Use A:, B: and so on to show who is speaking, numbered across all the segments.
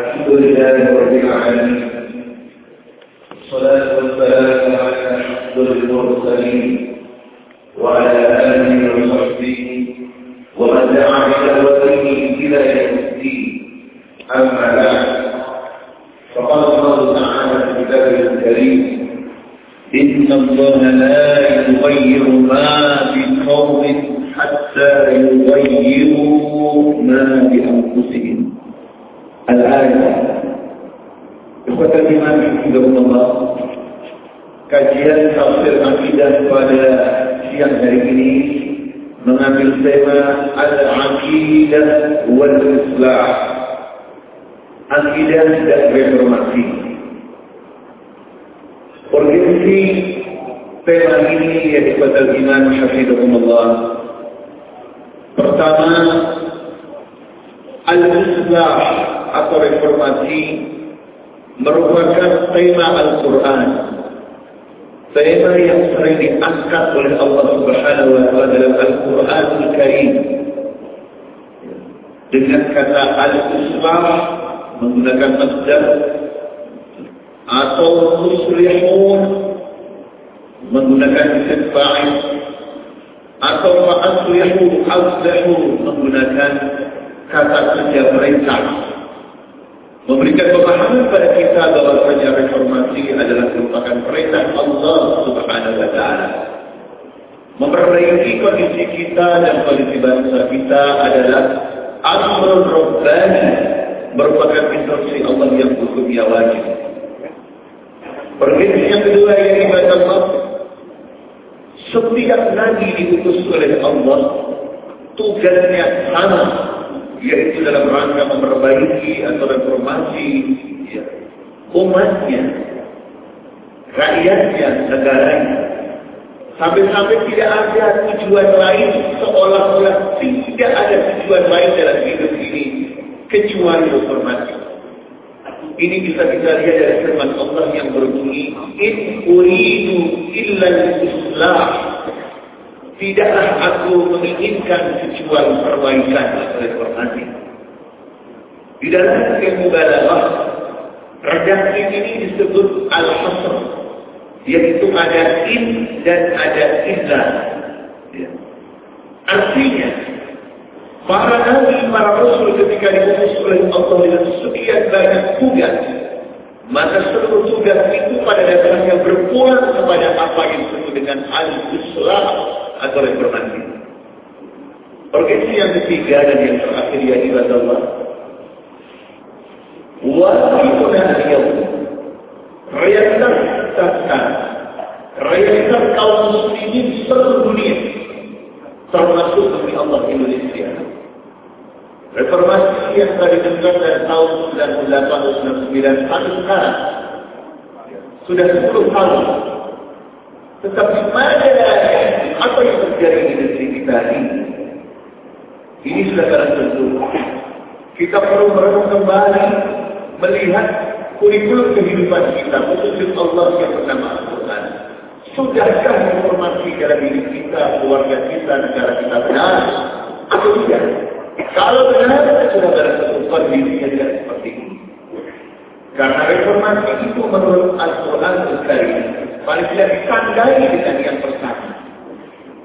A: الحمد لله رب العالمين. والسلام على المرسلين وعلى آله وصحبه ومن دعا إلى يوم الدين. أما بعد فقال الله تعالى في كتابه الكريم إن لا يغير ما حتى يغيروا ما بأنفسهم. الآية إخوة الإيمان حفظكم الله kajian tafsir akidah pada siang hari ini mengambil tema al-aqidah wal islah akidah dan reformasi urgensi tema ini ya ikhwatal iman hafidhumullah pertama al-islah atau reformasi merupakan tema Al-Quran tema yang sering diangkat oleh Allah Subhanahu wa taala dalam Al-Qur'an Al-Karim. Dengan kata al-islah menggunakan masdar atau muslihun menggunakan isim fa'il atau fa'aslihu aslihu menggunakan kata kerja perintah memberikan pemahaman pada kita bahwasanya reformasi adalah merupakan perintah Allah Subhanahu wa taala. Memperbaiki kondisi kita dan kondisi bangsa kita adalah amrul rabbani merupakan instruksi Allah yang hukumnya wajib. Perintah yang kedua yang dibaca Allah setiap nabi diutus oleh Allah tugasnya sama yaitu dalam rangka memperbaiki atau reformasi ya, umatnya, rakyatnya, negaranya. Sampai-sampai tidak ada tujuan lain seolah-olah tidak ada tujuan lain dalam hidup ini kecuali reformasi. Ini bisa kita lihat dari firman Allah yang berbunyi, In uridu illa islah Tidaklah aku menginginkan kecuali perbaikan reformasi. Di dalam kemubalaghah, redaksi ini disebut al-hasr, yaitu ada in dan ada illa. Ya. Artinya, para nabi, para rasul ketika diutus oleh Allah dengan sekian banyak tugas, maka seluruh tugas itu pada dasarnya berpulang kepada apa yang disebut dengan al-islam atau reformasi. Urgensi yang ketiga dan yang terakhir ya ibadah Allah. Wajibuna al-yawm. Realitas sekarang. Realitas kaum muslimin seluruh dunia. Termasuk demi Allah Indonesia. Reformasi yang tadi dengar dari tahun 98 99 sampai sekarang. Sudah 10 tahun. Tetapi mana apa yang terjadi di negeri kita ini? Ini sudah barang tentu. Kita perlu merenung kembali melihat kurikulum kehidupan kita, khususnya Allah yang bernama Al-Quran. Sudahkah informasi dalam hidup kita, keluarga kita, negara kita benar? Atau tidak? Kalau benar, sudah barang tentu kondisinya tidak seperti ini. Karena reformasi itu menurut Al-Quran sekali paling tidak ditandai dengan yang pertama.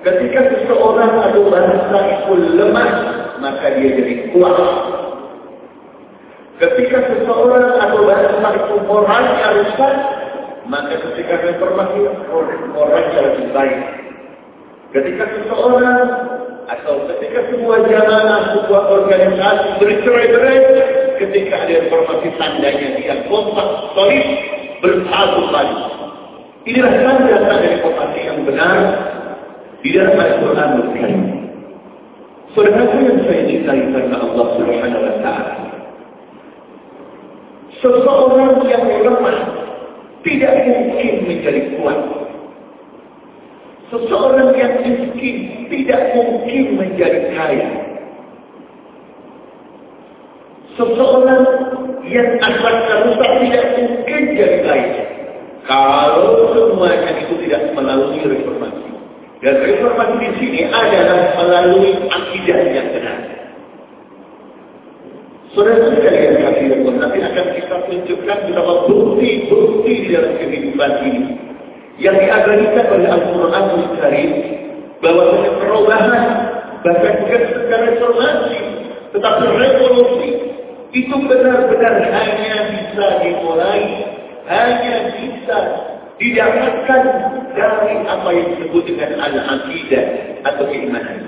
A: Ketika seseorang atau bangsa itu lemah, maka dia jadi kuat. Ketika seseorang atau bangsa itu moralnya rusak, maka ketika reformasi moralnya lebih baik. Ketika seseorang atau ketika sebuah jamaah, sebuah organisasi bercerai-berai, ketika ada informasi tandanya dia kompak, solid, bersatu lagi. Inilah tanda-tanda informasi yang benar di dalam Al-Quran Al-Karim. Saudara yang saya cintai karena Allah Subhanahu Wa Taala. Seseorang yang lemah tidak mungkin menjadi kuat. Seseorang yang miskin tidak mungkin menjadi kaya. Seseorang yang akhlaknya rusak tidak mungkin jadi kaya. Kalau semuanya itu tidak melalui reformasi. Dan reformasi di sini adalah melalui akidah yang benar. Saudara sekalian pun nanti akan kita tunjukkan beberapa bukti-bukti di dalam kehidupan ini yang diabadikan oleh Al-Quran Karim bahwa perubahan bahkan bukan secara reformasi tetapi revolusi itu benar-benar hanya hanya bisa didapatkan dari apa yang disebut dengan al-aqidah atau keimanan.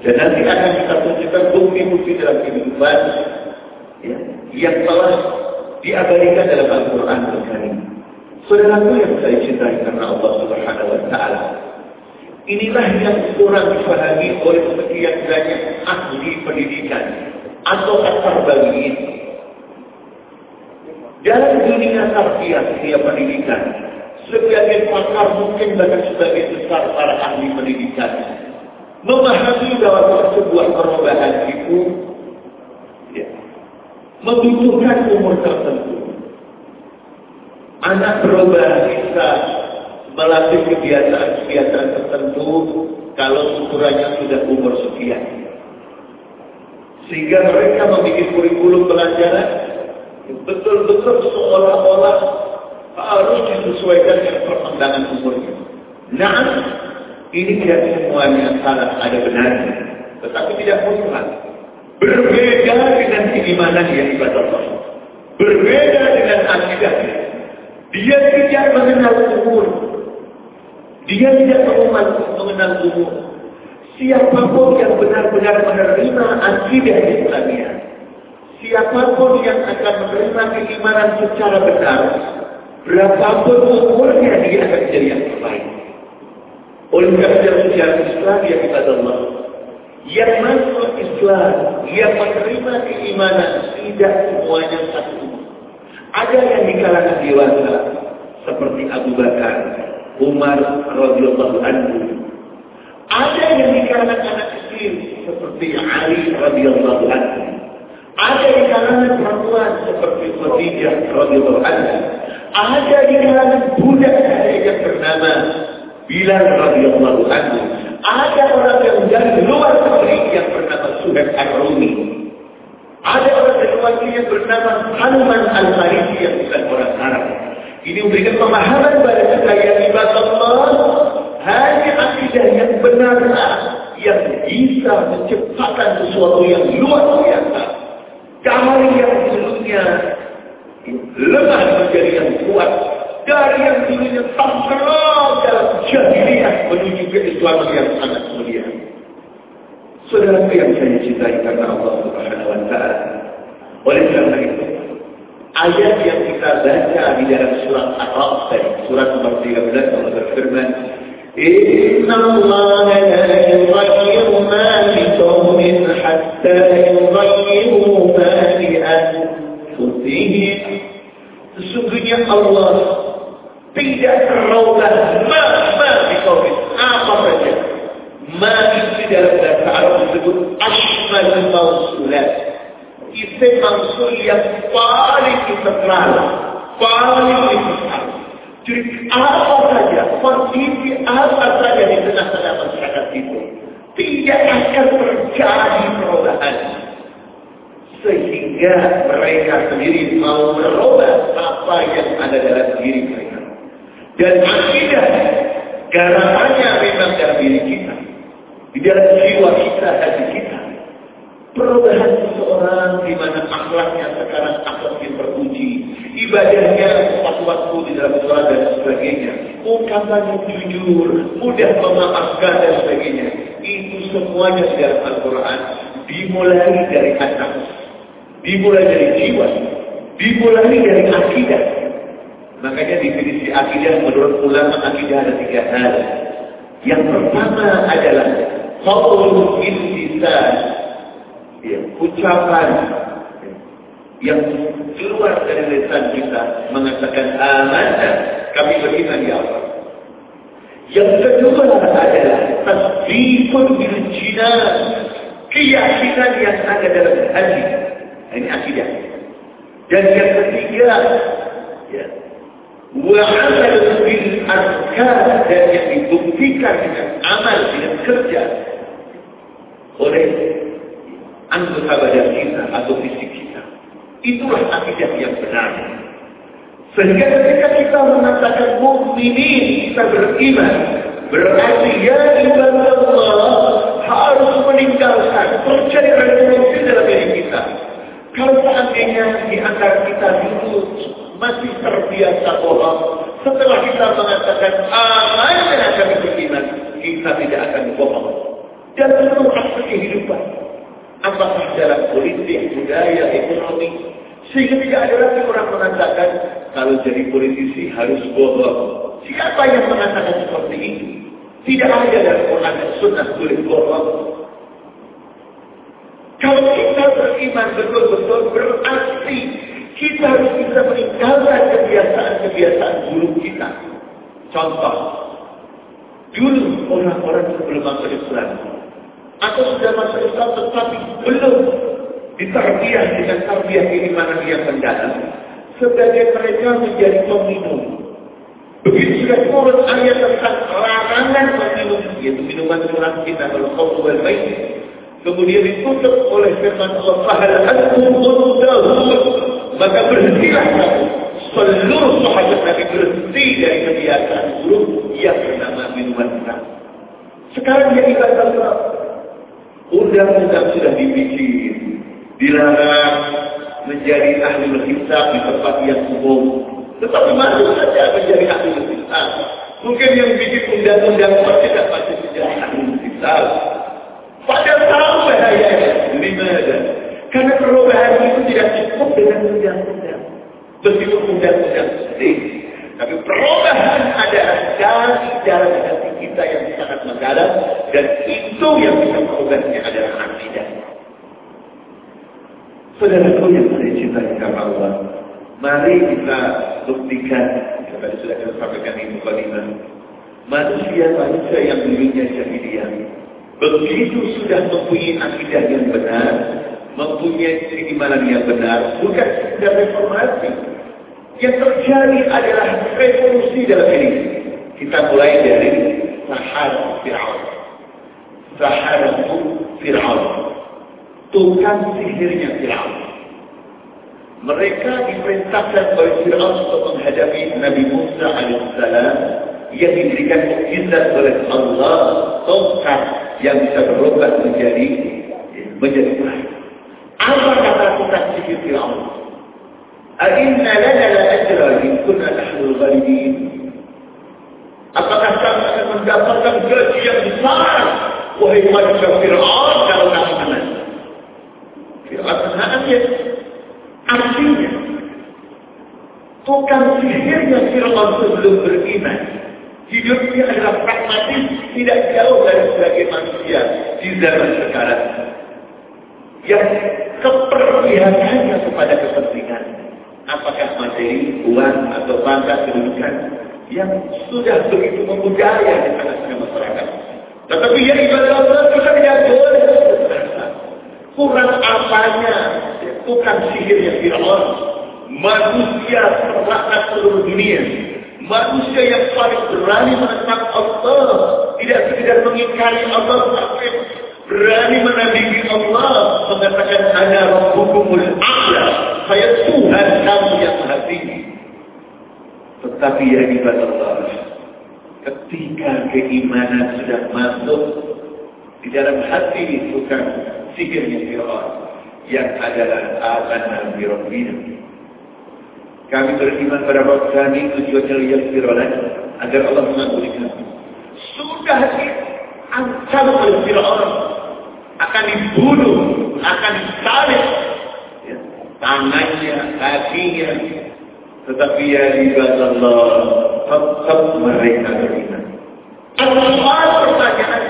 A: Dan nanti akan kita tunjukkan bukti-bukti dalam kehidupan ya, yang telah diabadikan dalam Al-Quran Al-Karim. Saudaraku yang saya cintai karena Allah Subhanahu Wa Taala. Inilah yang kurang dipahami oleh sekian banyak ahli pendidikan atau akar bagi Dalam dunia tarbiyah, dunia pendidikan, sebagai pakar mungkin bahkan sebagai besar para ahli pendidikan memahami bahwa sebuah perubahan itu ya, membutuhkan umur tertentu. Anak berubah bisa melatih kebiasaan-kebiasaan tertentu kalau ukurannya sudah umur sekian. Sehingga mereka memiliki kurikulum pelajaran betul-betul seolah-olah harus disesuaikan dengan perkembangan umurnya. Nah, ini tidak semuanya salah ada benarnya. Tetapi tidak mutlak. Berbeda dengan keimanan yang ibadah Allah. Berbeda dengan akidah. Dia tidak mengenal umur. Dia tidak mengenal umur. Siapa pun yang benar-benar menerima akidah Islamiyah. Siapa pun yang akan menerima keimanan secara benar. Berapapun umurnya dia akan jadi yang terbaik. Oleh karena sejarah Islam yang ibadah Allah. Yang masuk Islam, yang menerima keimanan, tidak semuanya satu. Ada yang di kalangan dewasa, seperti Abu Bakar, Umar radhiyallahu anhu. Ada yang di kalangan anak kecil, seperti Ali radhiyallahu anhu. Ada di kalangan perempuan seperti Khadijah radhiyallahu anha. Ada di kalangan budak yang bernama Bilal radhiyallahu anhu. Ada orang yang dari luar negeri yang bernama Suhaib Ar-Rumi. Ada orang dari luar negeri yang bernama Salman Al-Farisi yang bukan orang Arab. Ini memberikan pemahaman pada kita yang Allah hanya akidah yang benar yang bisa menciptakan sesuatu yang luar biasa. Kamar yang sebelumnya lemah menjadi yang kuat dari yang dulunya tenggelam dalam jahiliyah menuju ke Islam yang sangat mulia. Saudara yang saya cintai karena Allah Subhanahu wa taala. Oleh karena itu, ayat yang kita baca di dalam surat tadi, surat nomor 13 Allah berfirman, "Inna Allah yughayyiru ma bi anfusihim." Sesungguhnya Allah tidak terlalulah ma ma di kaumin apa saja. Ma itu dalam bahasa Arab disebut asmal mausulat. Isim mausul yang paling integral paling integral jadi apa saja kondisi apa saja di tengah-tengah tidak akan terjadi perubahan sehingga mereka sendiri mau merubah apa yang ada dalam diri mereka dan akidah garapannya memang dalam diri kita. Di dalam jiwa kita, hati kita. Perubahan seseorang di mana akhlaknya sekarang akhlak yang terpuji. Ibadahnya tepat waktu di dalam sholat dan sebagainya. Ungkapannya jujur, mudah memaafkan dan sebagainya. Semuanya di dalam Al-Quran. Dimulai dari anak. Dimulai dari jiwa. Dimulai dari akidah Makanya definisi akidah menurut ulama akidah ada tiga hal. Yang pertama adalah qaulul intisan. Ya, ucapan yang keluar dari lisan kita mengatakan amanah kami beriman ya Allah. Yang kedua adalah tasdiqun bil jinan keyakinan yang ada dalam hati. Ini akidah. Dan yang ketiga ya, Wa'amal bil azkar dan yang dibuktikan dengan amal dengan kerja oleh anggota badan kita atau fisik kita. Itulah akidah yang benar. Sehingga ketika kita mengatakan mukminin kita beriman, berarti ya ibadah harus meninggalkan percaya revolusi dalam diri kita. Kalau seandainya di antara kita dulu masih terbiasa bohong, setelah kita mengatakan aman dan akan beriman, kita tidak akan bohong. Dan seluruh aspek kehidupan. Apakah dalam politik, budaya, ekonomi, sehingga tidak ada lagi orang mengatakan kalau jadi politisi harus bohong. Siapa yang mengatakan seperti itu? Tidak ada dalam Quran dan Sunnah boleh bohong. Kalau kita beriman betul-betul berarti kita harus bisa meninggalkan kebiasaan-kebiasaan buruk kita. Contoh, dulu orang-orang sebelum masuk Islam atau sudah masuk Islam tetapi belum diterbiah dengan tarbiyah keimanan yang mendalam sebagai mereka menjadi peminum. Begitu sudah turun ayat tentang larangan meminum, yaitu minuman keras kita kalau kau baik. Kemudian ditutup oleh firman Allah antum maka berhentilah kamu. Seluruh sahabat Nabi berhenti dari kebiasaan buruk yang bernama minuman keras sekarang dia ibadah undang-undang sudah dibikin dilarang menjadi ahli hisab di tempat yang umum. Tetapi masih saja menjadi ahli hisab. Mungkin yang bikin undang-undang pun tidak pasti menjadi ahli hisab. Padahal tahu bahayanya. Di mana? Karena perubahan itu tidak cukup dengan undang-undang. Meskipun undang-undang penting. Tapi perubahan adalah dari dalam hati kita yang sangat mendalam. Dan itu yang bisa merubahnya adalah akidah. Saudaraku yang saya cintai karena Allah, mari kita buktikan, yang tadi sudah kita sampaikan di Mukadimah, manusia-manusia yang dulunya jahiliyah, begitu sudah mempunyai akidah yang benar, mempunyai keimanan yang benar, bukan sekedar reformasi. Yang terjadi adalah revolusi dalam ini. Kita mulai dari Sahar Fir'aun. Sahar Fir'aun tukang sihirnya Fir'aun. Mereka diperintahkan oleh Fir'aun untuk menghadapi Nabi Musa alaihissalam yang diberikan mukjizat oleh Allah tongkat yang bisa berubah menjadi menjadi ular. Apa kata tukang sihir Fir'aun? Ainna lana la ajra in kunna nahnu ghalibin. Apakah kami akan mendapatkan gaji yang besar? Wahai manusia Fir'aun kalau kami menang. Fir'aun ya. Artinya, tukang sihirnya Fir'aun sebelum beriman. Hidupnya adalah pragmatis, tidak jauh dari sebagai manusia di zaman sekarang. Yang keperpihakannya kepada kepentingan. Apakah materi, uang, atau bangsa kedudukan. Yang sudah begitu membudaya di tengah-tengah masyarakat. Tetapi yang ibadah Allah kita tidak boleh kurang apanya? Tukang sihirnya Fir'aun. Manusia terlaknat seluruh dunia. Manusia yang paling berani menentang Allah. Tidak sekedar mengingkari Allah tapi berani menandingi Allah. Mengatakan ada rabbukumul a'la. Saya Tuhan kamu yang tinggi. Tetapi ya ibadah Allah ketika keimanan sudah masuk di dalam hati bukan sihirnya Fir'aun yang adalah amanah bi rabbina. Kami beriman pada waktu kami tujuannya lihat Fir'aun agar Allah mengampuni kami. Sudah diancam oleh Fir'aun akan dibunuh, akan disalib ya, tangannya, kakinya. Tetapi ya ibadah Allah tetap mereka beriman. Allah pertanyaan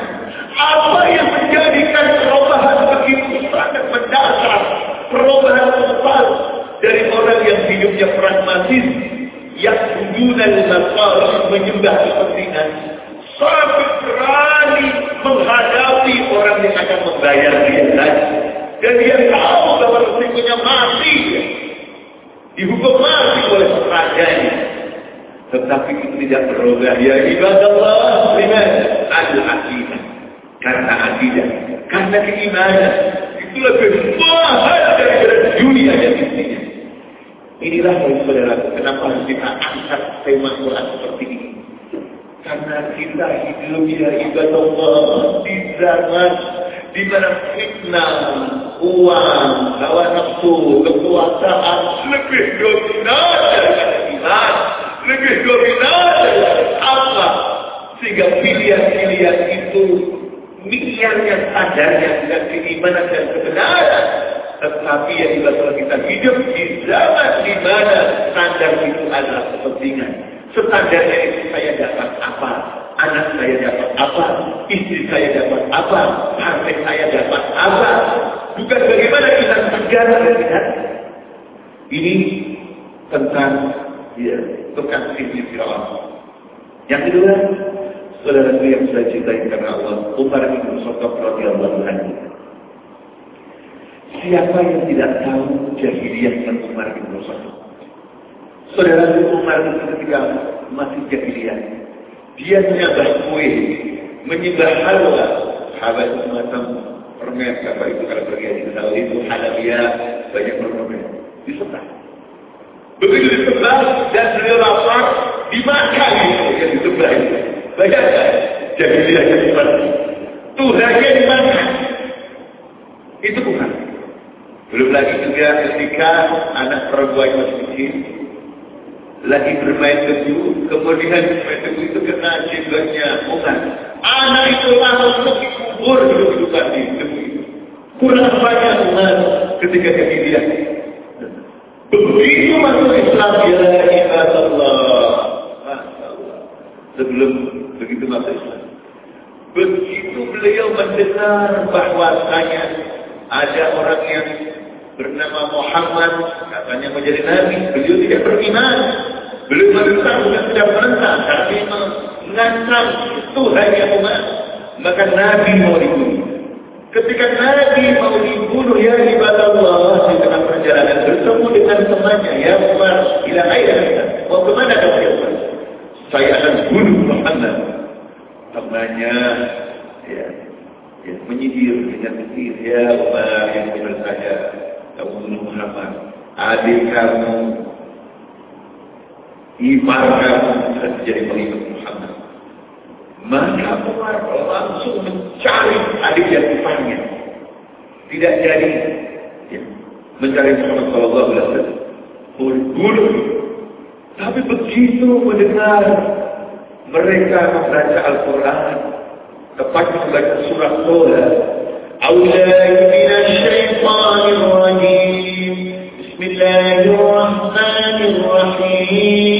A: apa yang menjadikan perubahan begitu sangat mendasar, perubahan total dari orang yang hidupnya pragmatis, yang dan masalah menyembah kepentingan, sampai berani menghadapi orang yang akan membayar dia lagi. Dan dia tahu bahwa resikonya mati. Dihukum mati oleh rajanya. Tetapi itu tidak berubah. Ya ibadah Allah, liman al-aqidah. Karena akidah, karena keimanan. Lebih mahal daripada dunia yang. Inilah yang saudara, kenapa harus kita angkat tema Quran seperti ini. Karena kita hidup ya ibadah di zaman di mana fitnah, uang, hawa nafsu, kekuasaan lebih dominan daripada iman, lebih dominan daripada apa? Sehingga pilihan-pilihan itu niatnya sadarnya dan keimanan dan kebenaran. Tetapi yang dilakukan kita hidup di zaman di mana standar itu adalah kepentingan. Standarnya itu saya dapat apa, anak saya dapat apa, istri saya dapat apa, partai saya dapat apa. Bukan bagaimana kita sadar dan tidak. Ini tentang ya, tentang sisi Yang kedua, saudara yang saya cintai karena Allah, Umar bin Khattab radhiyallahu anhu. Siapa yang tidak tahu jahiliyah yang Umar bin Khattab? Saudara Umar itu ketika masih jahiliyah, dia menyembah kue, menyembah halwa, sahabat semacam permen apa itu kalau pergi di tahu itu halabia banyak permen disembah. Begitu disembah dan beliau lapar dimakan itu yang disembah itu. Bayangkan, jahiliyah yang seperti Tuhannya di mana? Itu bukan. Belum lagi juga ketika anak perempuan masih kecil, lagi bermain tebu, kemudian bermain tebu itu kena jidatnya Umar. Anak itu langsung dikubur hidup-hidupan di tebu itu. Kurang banyak Umar ketika kejadian. Begitu masuk Islam, ya Allah. Sebelum begitu masuk Islam. Begitu beliau mendengar bahwasanya ada orang yang bernama Muhammad katanya menjadi nabi, beliau tidak beriman. Beliau menentang bukan tidak menentang, tapi mengancam Tuhan yang umat. Maka Nabi mau dibunuh. Ketika Nabi mau dibunuh ya ibadah Allah di tengah perjalanan bertemu dengan temannya ya Umar ila ayah mau ke mana kamu ya Umar? Saya akan bunuh Muhammad temannya ya, ya menyihir dengan sihir ya yang benar saja kamu Muhammad. Adik kamu ipar kamu akan menjadi pengikut Muhammad. Maka Umar langsung mencari adik yang iparnya tidak jadi. Ya, mencari Muhammad Sallallahu Alaihi Wasallam. Bunuh. Tapi begitu mendengar mereka membaca Al-Quran تفكر سورة أولى أولى من الشيطان الرجيم. بسم الله الرحمن الرحيم.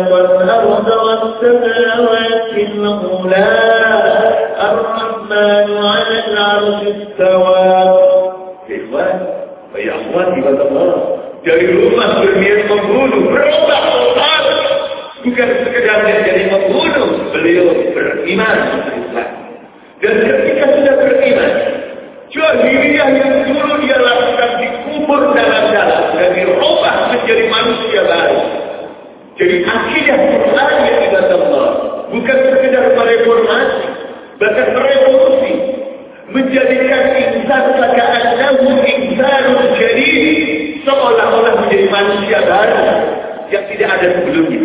A: خلق الأرض والسماوات العلى الرحمن على العرش استوى إخوان ويا أخواني عباد الله dari rumah berniat membunuh berubah total bukan sekedar jadi membunuh beliau beriman Islam dan ketika sudah beriman jahiliyah yang dulu dia lakukan dikubur dalam-dalam dan dirubah menjadi manusia baru jadi akidah Quran yang ibadah Allah bukan sekedar mereformasi bahkan merevolusi menjadikan insan ka'annahu insanun jadid seolah-olah menjadi manusia baru yang tidak ada sebelumnya.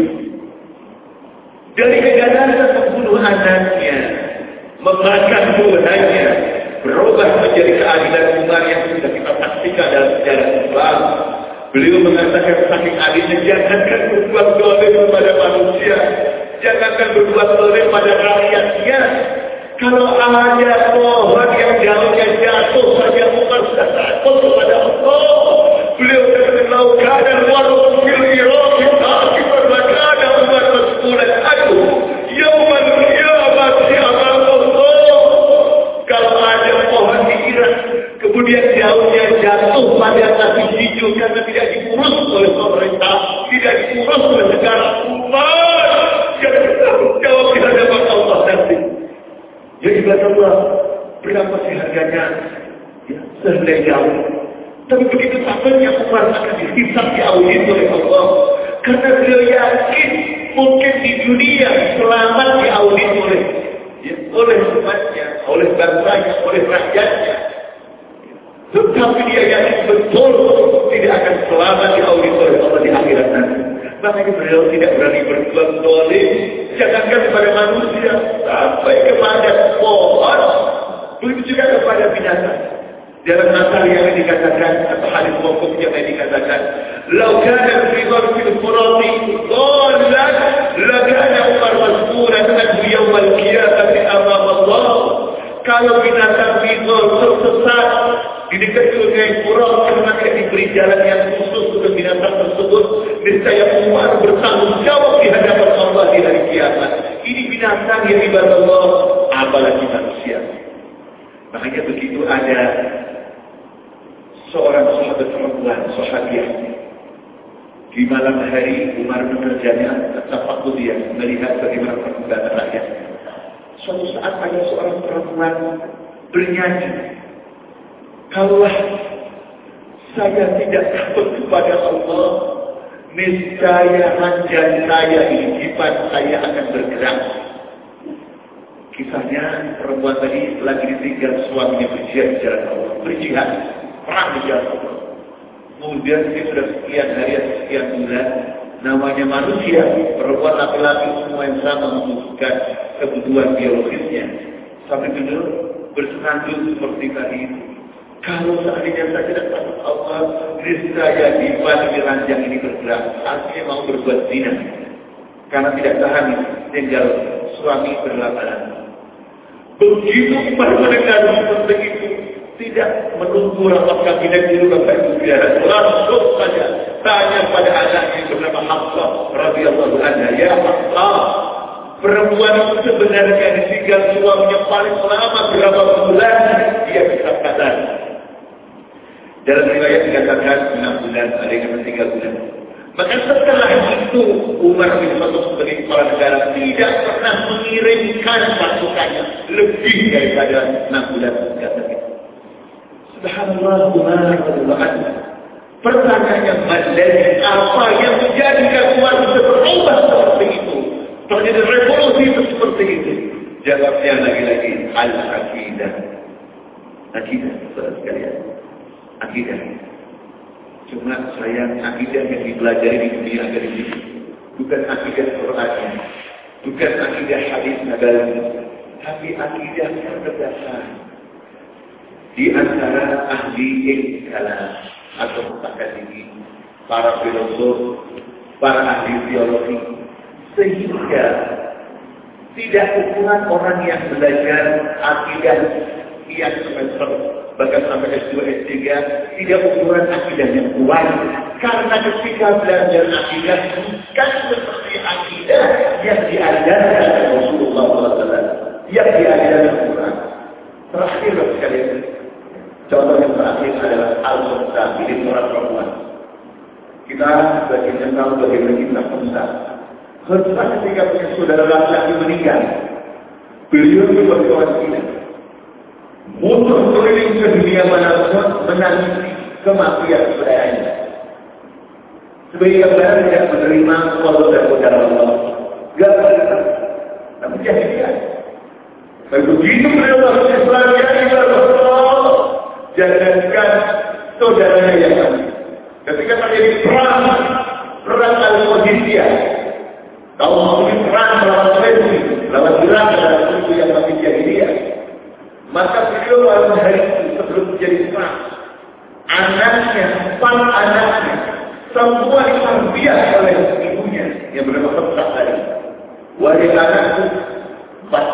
A: Dari kegagalan membunuh anaknya memakan Tuhannya berubah menjadi keadilan umat yang sudah kita saksikan dalam sejarah Islam beliau mengatakan saking adilnya jangankan berbuat dolim kepada manusia. Jangankan berbuat dolim pada rakyatnya kalau ada pohon yang daunnya jatuh saja Umar sudah takut kepada Allah. Beliau kata laukan dan walau fil iraq akibat maka ada Umar maskulan aku. Yauman kiamat siapa Allah. Kalau ada pohon di Irak kemudian daunnya jatuh pada nasi hijau karena tidak diurus oleh pemerintah, tidak diurus oleh negara Umar. Yang bertanggung jawab di hadapan Allah nanti. Ya ibadah Allah. Berapa sih harganya? Ya, sehelai jauh. Tapi begitu sabarnya Umar akan dihisap di audit oleh Allah. Karena beliau yakin mungkin di dunia selamat di audit oleh ya, oleh umatnya, oleh bangsanya, oleh rakyatnya. Tetapi dia yakin betul tidak akan selamat di audit oleh Allah di akhirat nanti. Makanya berani berbuat dolim. Jangankan kepada manusia, sampai kepada pohon. Begitu juga kepada binatang. Dalam nasar yang dikatakan, atau hadis mokok yang dikatakan, Lau kana fi dharfil furati dhalan, lakana Umar mas'ulan anhu yawmal qiyamati amam Allah. Kalau binatang bidol tersesat di dekat sungai Furat karena tidak diberi jalan yang khusus untuk binatang tersebut, niscaya Umar bertanggung jawab di hadapan Allah di hari kiamat. Ini binatang yang ibarat Allah, apalagi manusia. Makanya begitu ada seorang sahabat perempuan, sahabiah. Di malam hari Umar bekerjanya tetap waktu dia melihat bagaimana perkembangan rakyat. Suatu saat ada seorang perempuan bernyanyi. Kalau saya tidak takut kepada Allah, niscaya ranjang saya sifat saya akan bergerak. Kisahnya perempuan tadi lagi ditinggal suaminya berjihad di jalan Allah. Berjihad, perang di jalan Allah. Kemudian dia sudah sekian hari sekian bulan. Namanya manusia, perempuan laki-laki semua yang sama membutuhkan kebutuhan biologisnya. Sampai dulu bersenandung seperti tadi itu. Kalau seandainya saya tidak takut Allah, niscaya di balik ranjang ini bergerak. Artinya mau berbuat zina. Karena tidak tahan tinggal suami berlama-lama. Begitu mendengar seperti itu, tidak menunggu rapat kabinet dulu Bapak Ibu. Langsung saja tanya pada anaknya yang Hafsah radhiyallahu anha, ya Hafsah, perempuan itu sebenarnya ditinggal suaminya paling lama berapa bulan dia bisa kata. Dalam riwayat dikatakan 6 bulan, ada yang tiga bulan. Maka setelah itu Umar bin Khattab sebagai kepala negara tidak pernah mengirimkan pasukannya lebih daripada enam bulan katanya. Subhanallah Umar radhiyallahu anhu. Pertanyaannya Madlen apa yang menjadikan Umar bisa berubah seperti itu? Terjadi revolusi seperti itu. Jawabnya lagi-lagi al-akidah. Akidah, saudara sekalian. Akidah. Cuma sayang akidah yang dipelajari di dunia ini bukan akidah Qurannya, bukan akidah hadis Nabi, tapi akidah berdasar di antara ahli ilmu kalam atau akademik, para filosof, para ahli teologi, sehingga tidak ukuran orang yang belajar akidah yang semester bahkan sampai S2, S3 tidak ukuran akidah yang kuat. Karena ketika belajar akidah bukan seperti akidah yang diajarkan Rasulullah SAW yang diajarkan Al-Quran terakhir sekali Contoh yang terakhir adalah Al-Musa, milik orang perempuan. Kita bagian tahu bagaimana kita Musa. Musa ketika punya saudara laki-laki meninggal, beliau itu berkewajiban. Musuh keliling ke dunia mana pun menangisi kematian saudaranya. Sebagai gambaran tidak menerima kalau dan saudara Allah. Gak menerima. Tapi jahiliyah. Dan begitu beliau masuk Islam, Allah, jangankan saudaranya yang mati. Ketika terjadi perang, perang al-Qadisiyah, kaum muslim perang melawan Mesir, lawan Irak dalam suku yang masih jahiliyah. Maka beliau pada hari itu sebelum menjadi perang, anaknya, empat anaknya, semua diambil oleh ibunya yang bernama Fatsah tadi. Wahai anakku, empat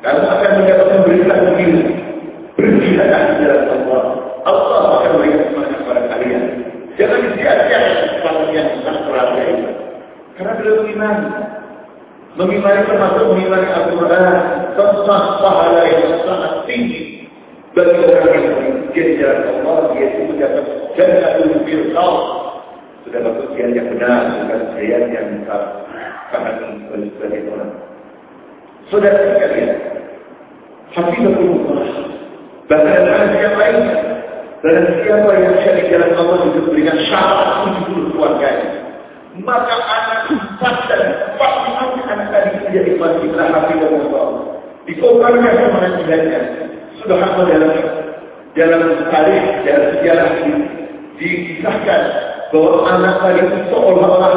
A: kamu akan berita begini. Berjihadlah di jalan Allah. Allah akan berikan semangat kepada kalian. Jangan sia-siakan kesempatan yang besar berada itu. Karena beliau mengimani. Mengimani termasuk mengimani Al-Quran. Tentang pahala yang sangat tinggi. Bagi orang yang di jalan Allah. Yaitu mendapat jannatul firdaus. Sudah bagus yang benar. Bukan saya yang ini sebagai orang. Saudara sekalian, Bahkan ada yang lainnya. Dan siapa yang cari jalan Allah itu berikan syarat 70 keluarganya. Maka anak empat dan empat lima anak tadi menjadi wasilah hafizahullah. Dikobarkan sama jidatnya. Sudah apa dalam dalam tarikh, dalam sejarah ini dikisahkan bahwa anak tadi itu seolah-olah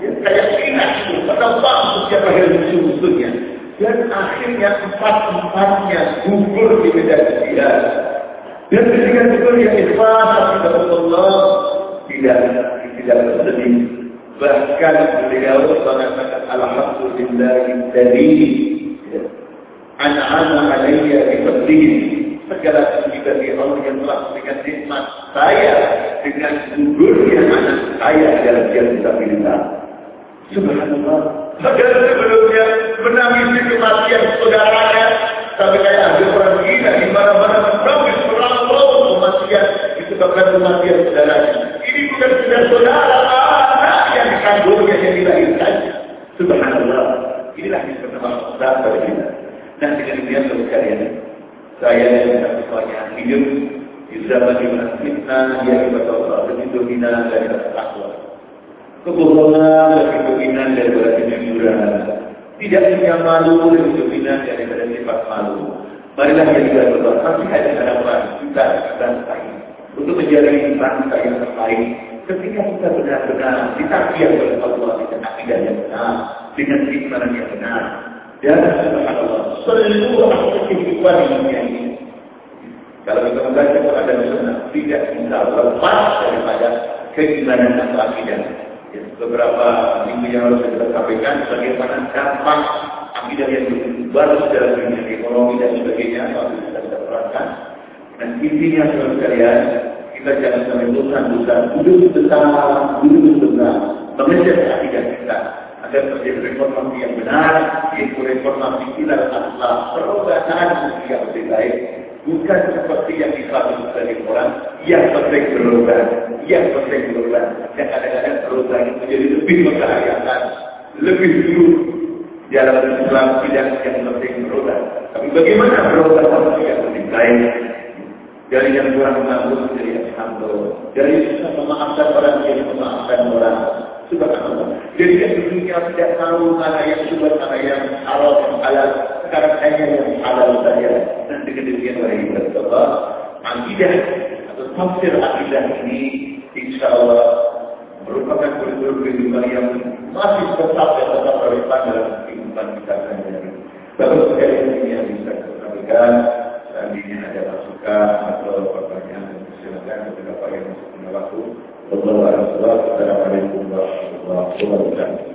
A: ya, kayak itu, penebak setiap akhir musuh-musuhnya. Dan akhirnya empat-empatnya gugur di medan jihad. Dan ketika gugur yang ikhlas, Allah tidak tidak bersedih. Bahkan beliau mengatakan Alhamdulillah dari An'ama alaiya bi fadlihi segala puji bagi Allah yang telah memberikan nikmat saya dengan gugurnya anak saya dalam jalan stabilitas. Subhanallah. Padahal sebelumnya menangisi kematian saudaranya sampai kayak ada orang gila di mana-mana menangis merangkul kematian disebabkan kematian saudaranya. Ini bukan sudah saudara, anak yang dikandungnya yang dilahirkan. Subhanallah. Inilah yang bernama pada kita. Dan dengan demikian saudara sekalian, saya dan semuanya hidup di zaman di mana fitnah yang ibadah Allah lebih dominan dari takwa. Kebohongan lebih dominan daripada kejujuran. Tidak punya malu lebih dominan daripada sifat malu. Marilah kita juga berdoa. Pasti ada harapan kita bangsa ini untuk menjadi bangsa yang terbaik. Ketika kita benar-benar ditakdir oleh Allah dengan akidah yang benar, dengan keimanan yang benar, dan subhanallah seluruh kehidupan dunia ini kalau kita membaca Quran dan Sunnah tidak bisa lepas daripada keimanan dan akidah. Ya, beberapa minggu yang lalu saya sampaikan bagaimana dampak akidah yang baru dalam dunia ekonomi dan sebagainya kalau kita bisa terangkan. Dan intinya saudara sekalian, kita jangan sampai bosan-bosan duduk besar, duduk besar, mengejar akidah kita agar terjadi reformasi yang benar, yaitu reformasi ilal aslah, perubahan yang lebih baik, bukan seperti yang disebut dari orang yang penting berubah, yang penting berubah, yang kadang-kadang berubah itu menjadi lebih membahayakan, lebih dulu dalam Islam tidak yang penting berubah. Tapi bagaimana berubah manusia yang lebih baik? Dari yang kurang menjadi yang humble. Dari susah memaafkan orang menjadi memaafkan orang. Jadi yang dulunya tidak tahu mana yang subhan, mana yang halal, yang halal. Sekarang hanya yang halal saja. Dengan demikian mari kita coba akidah atau tafsir akidah ini insya Allah merupakan kurikulum kehidupan yang masih tetap dan tetap relevan dalam kehidupan kita sehari-hari. Bapak sekali ini yang bisa kita sampaikan. Seandainya ada masukan atau pertanyaan, silakan kepada Pak yang masih punya waktu. Wassalamualaikum warahmatullahi wabarakatuh.